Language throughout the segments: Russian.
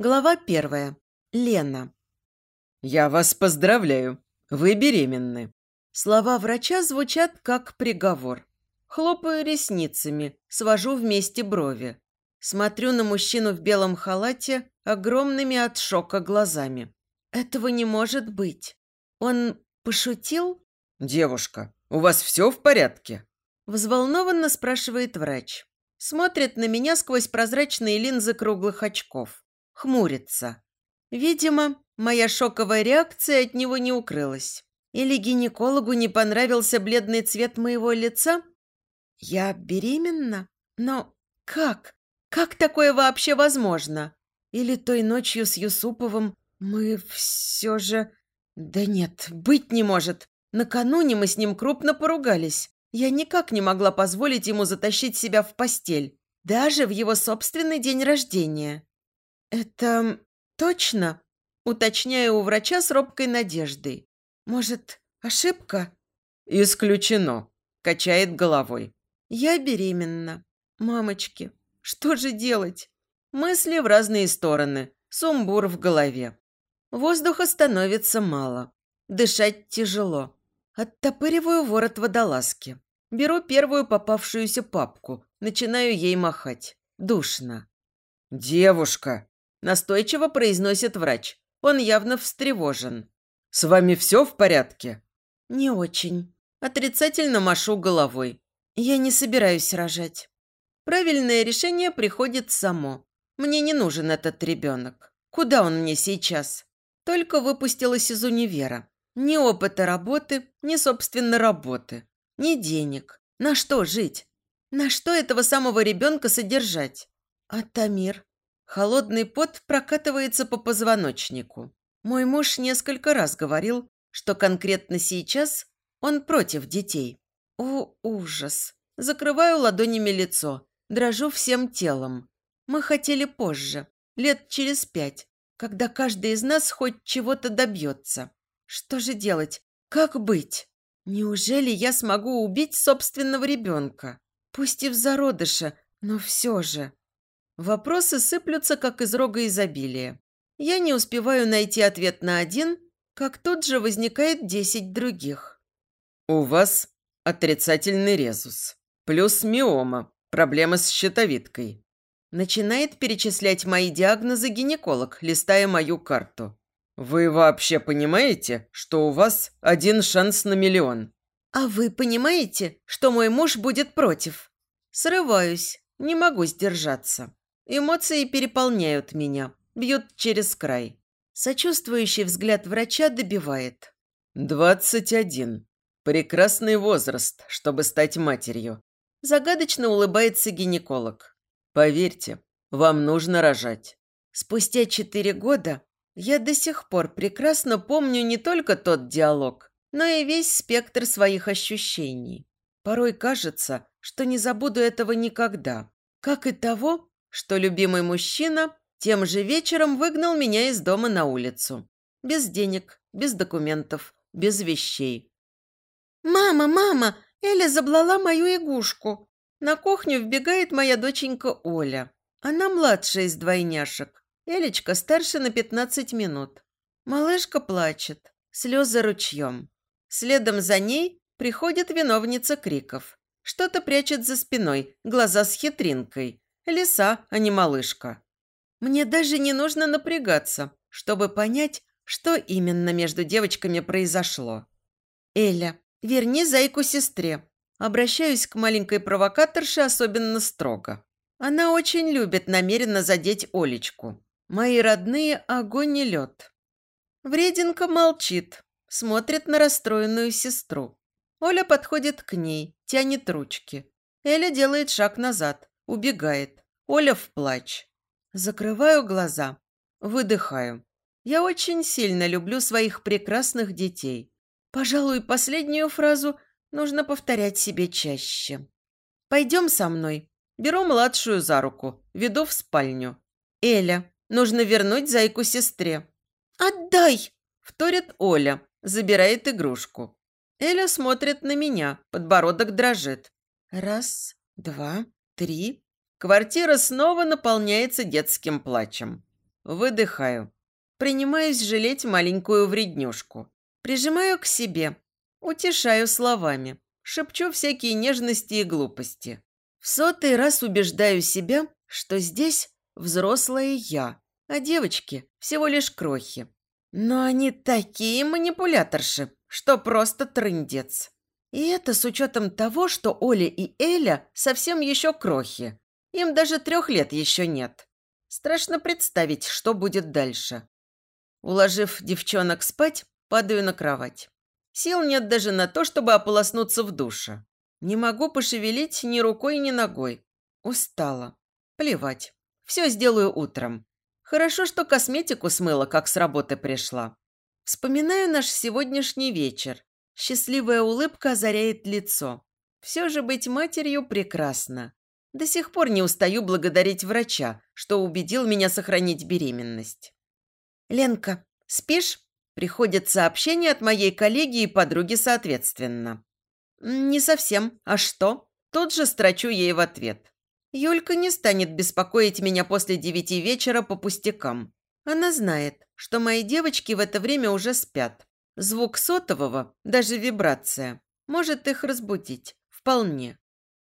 Глава первая. Лена. «Я вас поздравляю. Вы беременны». Слова врача звучат как приговор. Хлопаю ресницами, свожу вместе брови. Смотрю на мужчину в белом халате огромными от шока глазами. Этого не может быть. Он пошутил? «Девушка, у вас все в порядке?» Взволнованно спрашивает врач. Смотрит на меня сквозь прозрачные линзы круглых очков хмурится. Видимо, моя шоковая реакция от него не укрылась. Или гинекологу не понравился бледный цвет моего лица? Я беременна? Но как? Как такое вообще возможно? Или той ночью с Юсуповым мы все же... Да нет, быть не может. Накануне мы с ним крупно поругались. Я никак не могла позволить ему затащить себя в постель. Даже в его собственный день рождения. «Это точно?» Уточняю у врача с робкой надеждой. «Может, ошибка?» «Исключено», – качает головой. «Я беременна. Мамочки, что же делать?» Мысли в разные стороны, сумбур в голове. Воздуха становится мало. Дышать тяжело. Оттопыриваю ворот водолазки. Беру первую попавшуюся папку, начинаю ей махать. Душно. «Девушка!» Настойчиво произносит врач. Он явно встревожен. «С вами все в порядке?» «Не очень». Отрицательно машу головой. Я не собираюсь рожать. Правильное решение приходит само. Мне не нужен этот ребенок. Куда он мне сейчас? Только выпустилась из универа. Ни опыта работы, ни, собственно, работы. Ни денег. На что жить? На что этого самого ребенка содержать? А Тамир? Холодный пот прокатывается по позвоночнику. Мой муж несколько раз говорил, что конкретно сейчас он против детей. О, ужас! Закрываю ладонями лицо, дрожу всем телом. Мы хотели позже, лет через пять, когда каждый из нас хоть чего-то добьется. Что же делать? Как быть? Неужели я смогу убить собственного ребенка? Пусть и в зародыше, но все же. Вопросы сыплются, как из рога изобилия. Я не успеваю найти ответ на один, как тут же возникает десять других. У вас отрицательный резус. Плюс миома. Проблема с щитовидкой. Начинает перечислять мои диагнозы гинеколог, листая мою карту. Вы вообще понимаете, что у вас один шанс на миллион? А вы понимаете, что мой муж будет против? Срываюсь, не могу сдержаться. Эмоции переполняют меня, бьют через край. Сочувствующий взгляд врача добивает. «Двадцать один. Прекрасный возраст, чтобы стать матерью». Загадочно улыбается гинеколог. «Поверьте, вам нужно рожать». Спустя четыре года я до сих пор прекрасно помню не только тот диалог, но и весь спектр своих ощущений. Порой кажется, что не забуду этого никогда, как и того, что любимый мужчина тем же вечером выгнал меня из дома на улицу. Без денег, без документов, без вещей. «Мама, мама, Эля заблала мою игушку!» На кухню вбегает моя доченька Оля. Она младшая из двойняшек. Элечка старше на 15 минут. Малышка плачет, слезы ручьем. Следом за ней приходит виновница криков. Что-то прячет за спиной, глаза с хитринкой. Лиса, а не малышка. Мне даже не нужно напрягаться, чтобы понять, что именно между девочками произошло. «Эля, верни зайку сестре». Обращаюсь к маленькой провокаторше особенно строго. Она очень любит намеренно задеть Олечку. Мои родные – огонь и лед. Вреденка молчит, смотрит на расстроенную сестру. Оля подходит к ней, тянет ручки. Эля делает шаг назад, убегает. Оля в плач. Закрываю глаза, выдыхаю. Я очень сильно люблю своих прекрасных детей. Пожалуй, последнюю фразу нужно повторять себе чаще. «Пойдем со мной». Беру младшую за руку, веду в спальню. «Эля, нужно вернуть зайку сестре». «Отдай!» – вторит Оля, забирает игрушку. Эля смотрит на меня, подбородок дрожит. Раз, два, три, Квартира снова наполняется детским плачем. Выдыхаю. Принимаюсь жалеть маленькую вреднюшку. Прижимаю к себе. Утешаю словами. Шепчу всякие нежности и глупости. В сотый раз убеждаю себя, что здесь взрослая я, а девочки всего лишь крохи. Но они такие манипуляторши, что просто трындец. И это с учетом того, что Оля и Эля совсем еще крохи. Им даже трех лет еще нет. Страшно представить, что будет дальше. Уложив девчонок спать, падаю на кровать. Сил нет даже на то, чтобы ополоснуться в душе. Не могу пошевелить ни рукой, ни ногой. Устала. Плевать. Все сделаю утром. Хорошо, что косметику смыла, как с работы пришла. Вспоминаю наш сегодняшний вечер. Счастливая улыбка озаряет лицо. Все же быть матерью прекрасно. До сих пор не устаю благодарить врача, что убедил меня сохранить беременность. «Ленка, спишь?» Приходит сообщение от моей коллеги и подруги соответственно. «Не совсем. А что?» Тут же строчу ей в ответ. Юлька не станет беспокоить меня после девяти вечера по пустякам. Она знает, что мои девочки в это время уже спят. Звук сотового, даже вибрация, может их разбудить. Вполне.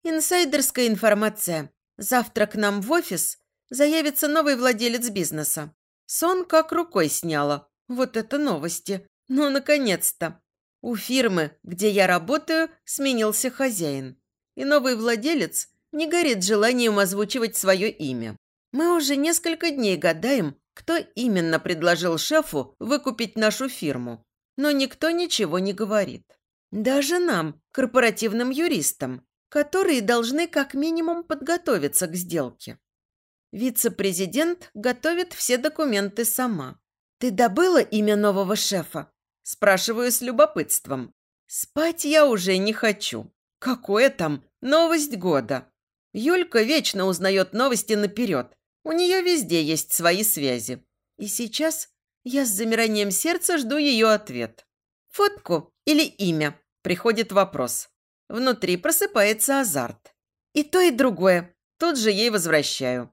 Инсайдерская информация. Завтра к нам в офис заявится новый владелец бизнеса. Сон как рукой сняла. Вот это новости. Ну, наконец-то. У фирмы, где я работаю, сменился хозяин. И новый владелец не горит желанием озвучивать свое имя. Мы уже несколько дней гадаем, кто именно предложил шефу выкупить нашу фирму. Но никто ничего не говорит. Даже нам, корпоративным юристам, которые должны как минимум подготовиться к сделке. Вице-президент готовит все документы сама. «Ты добыла имя нового шефа?» Спрашиваю с любопытством. Спать я уже не хочу. Какое там новость года? Юлька вечно узнает новости наперед. У нее везде есть свои связи. И сейчас я с замиранием сердца жду ее ответ. Фотку или имя? Приходит вопрос. Внутри просыпается азарт. И то, и другое. Тут же ей возвращаю.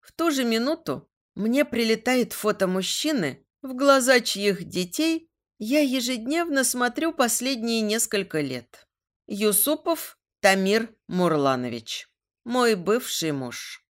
В ту же минуту мне прилетает фото мужчины, в глаза чьих детей я ежедневно смотрю последние несколько лет. Юсупов Тамир Мурланович. Мой бывший муж.